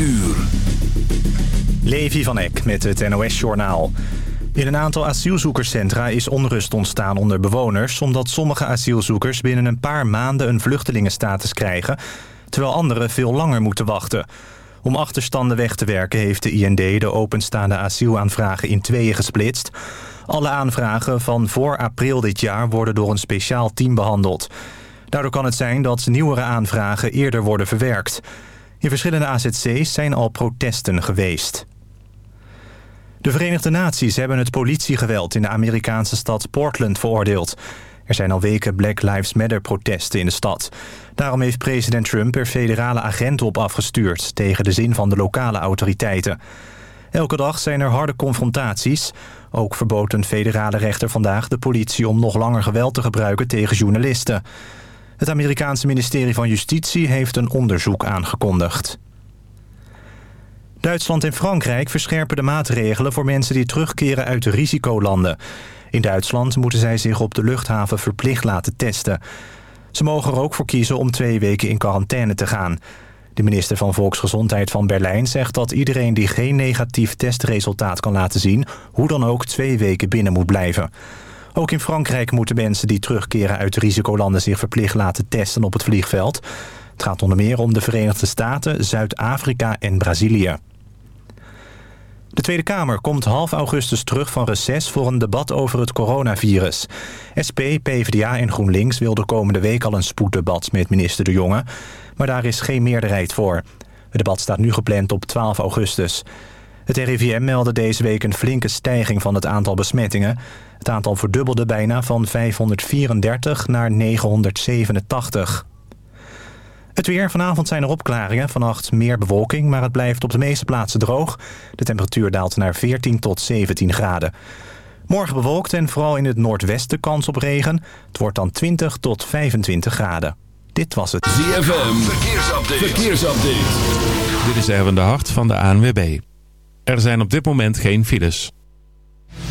uur. Levi van Eck met het NOS-journaal. In een aantal asielzoekerscentra is onrust ontstaan onder bewoners... omdat sommige asielzoekers binnen een paar maanden een vluchtelingenstatus krijgen... terwijl anderen veel langer moeten wachten. Om achterstanden weg te werken heeft de IND de openstaande asielaanvragen in tweeën gesplitst. Alle aanvragen van voor april dit jaar worden door een speciaal team behandeld. Daardoor kan het zijn dat nieuwere aanvragen eerder worden verwerkt. In verschillende AZC's zijn al protesten geweest. De Verenigde Naties hebben het politiegeweld in de Amerikaanse stad Portland veroordeeld. Er zijn al weken Black Lives Matter protesten in de stad. Daarom heeft president Trump er federale agenten op afgestuurd... tegen de zin van de lokale autoriteiten. Elke dag zijn er harde confrontaties. Ook verbood een federale rechter vandaag de politie om nog langer geweld te gebruiken tegen journalisten. Het Amerikaanse ministerie van Justitie heeft een onderzoek aangekondigd. Duitsland en Frankrijk verscherpen de maatregelen voor mensen die terugkeren uit de risicolanden. In Duitsland moeten zij zich op de luchthaven verplicht laten testen. Ze mogen er ook voor kiezen om twee weken in quarantaine te gaan. De minister van Volksgezondheid van Berlijn zegt dat iedereen die geen negatief testresultaat kan laten zien... hoe dan ook twee weken binnen moet blijven. Ook in Frankrijk moeten mensen die terugkeren uit de risicolanden zich verplicht laten testen op het vliegveld. Het gaat onder meer om de Verenigde Staten, Zuid-Afrika en Brazilië. De Tweede Kamer komt half augustus terug van reces voor een debat over het coronavirus. SP, PvdA en GroenLinks wilden komende week al een spoeddebat met minister De Jonge. Maar daar is geen meerderheid voor. Het debat staat nu gepland op 12 augustus. Het RIVM meldde deze week een flinke stijging van het aantal besmettingen. Het aantal verdubbelde bijna van 534 naar 987. Het weer. Vanavond zijn er opklaringen. Vannacht meer bewolking, maar het blijft op de meeste plaatsen droog. De temperatuur daalt naar 14 tot 17 graden. Morgen bewolkt en vooral in het noordwesten kans op regen. Het wordt dan 20 tot 25 graden. Dit was het. ZFM. Verkeersupdate. Verkeersupdate. Dit is Erwin de Hart van de ANWB. Er zijn op dit moment geen files.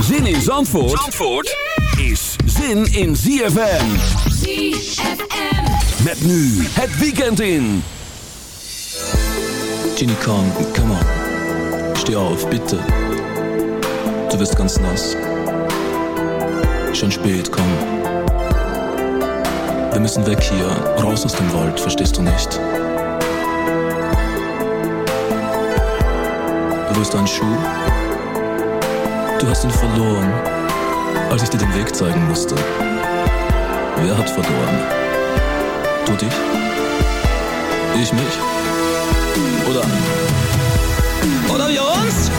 Zin in Zandvoort, Zandvoort is zin in ZFM. ZFM. Met nu het weekend in. Ginny Kong, come on. Steh auf, bitte. Du wirst ganz nass. Schon spät, komm. Wir müssen weg hier, raus aus dem Wald, verstehst du nicht? Wo ist dein Schuh? Du hast ihn verloren, als ich dir den Weg zeigen musste. Wer hat verloren? Du dich? Ich mich? Oder? Oder wir uns?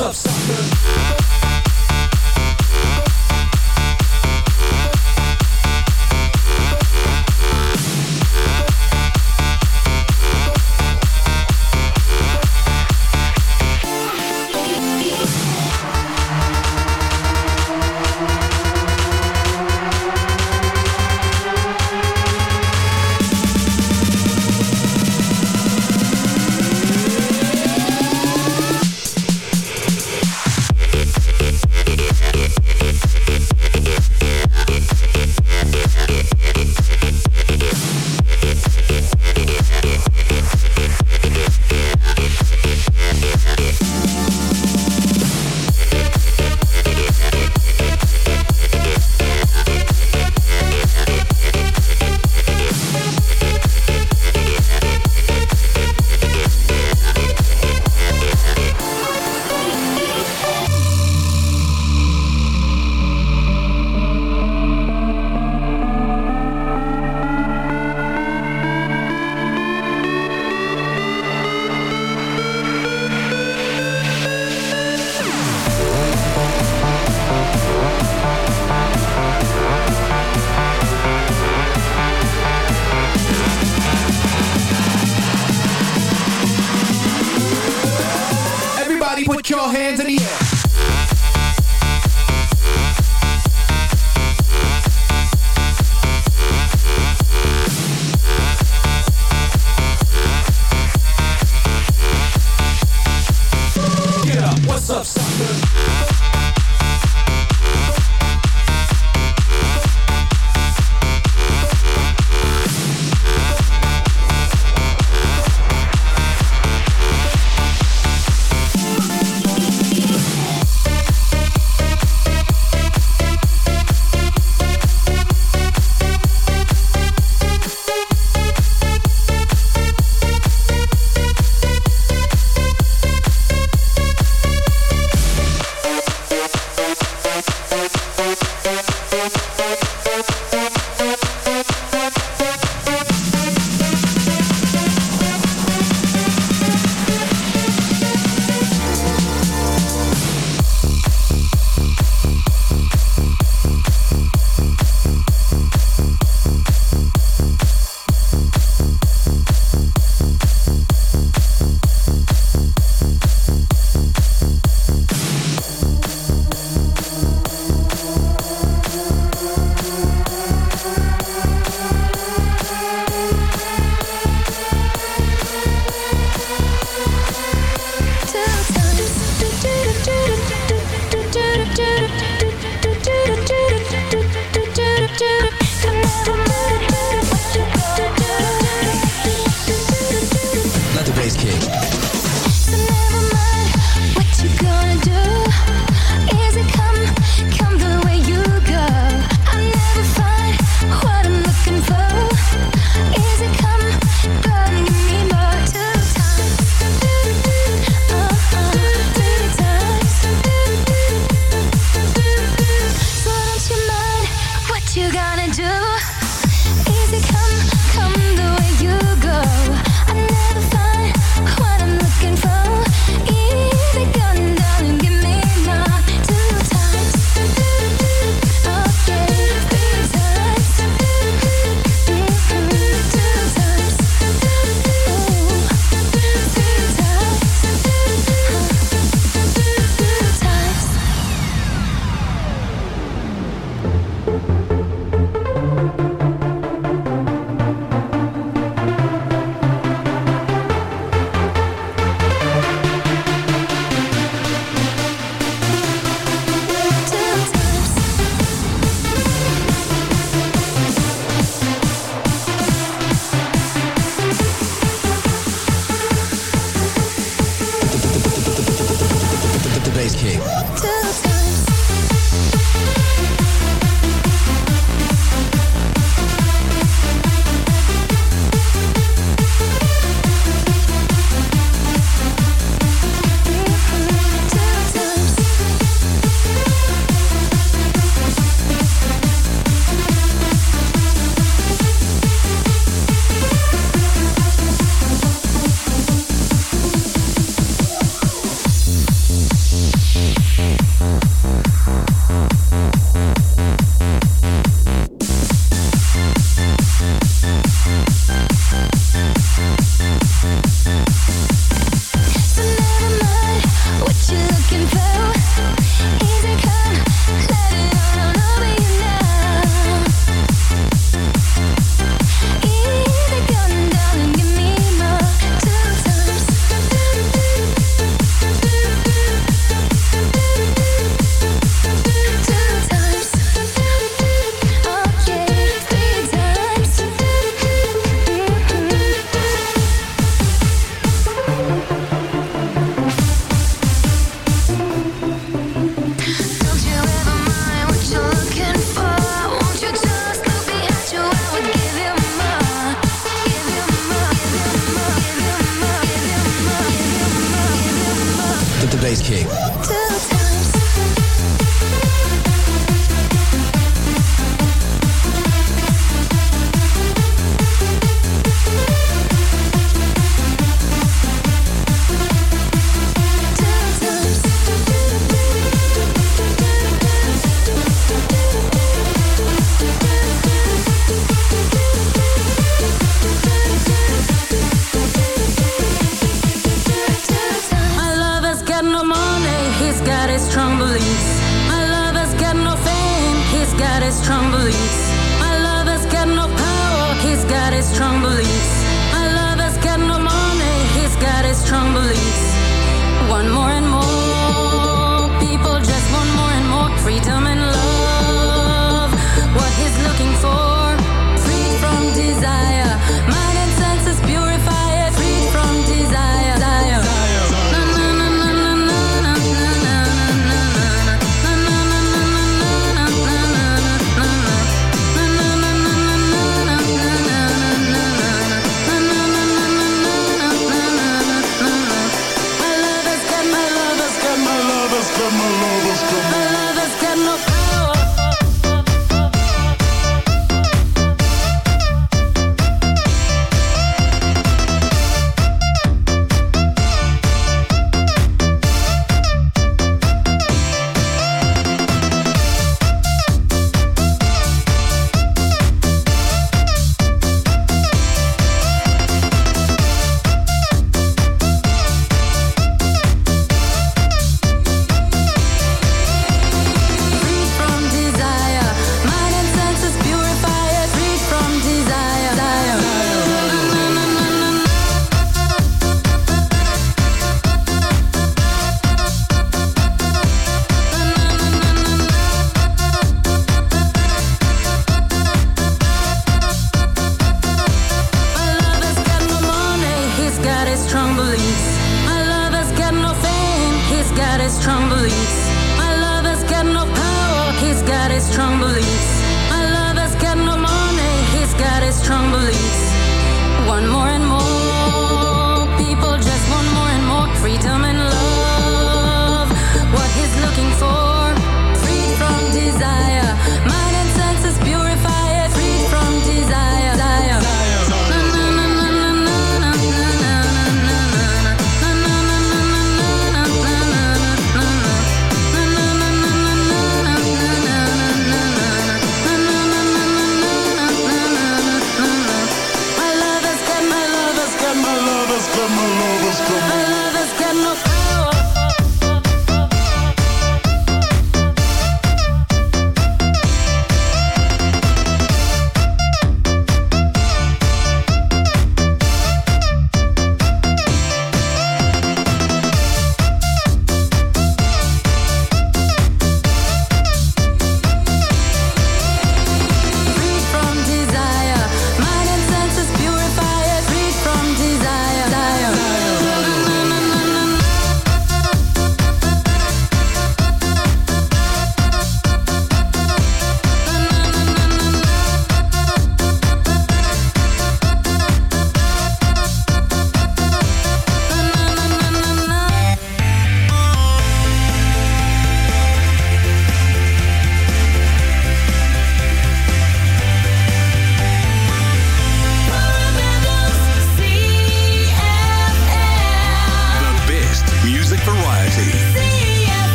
What's up?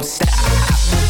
won't stop.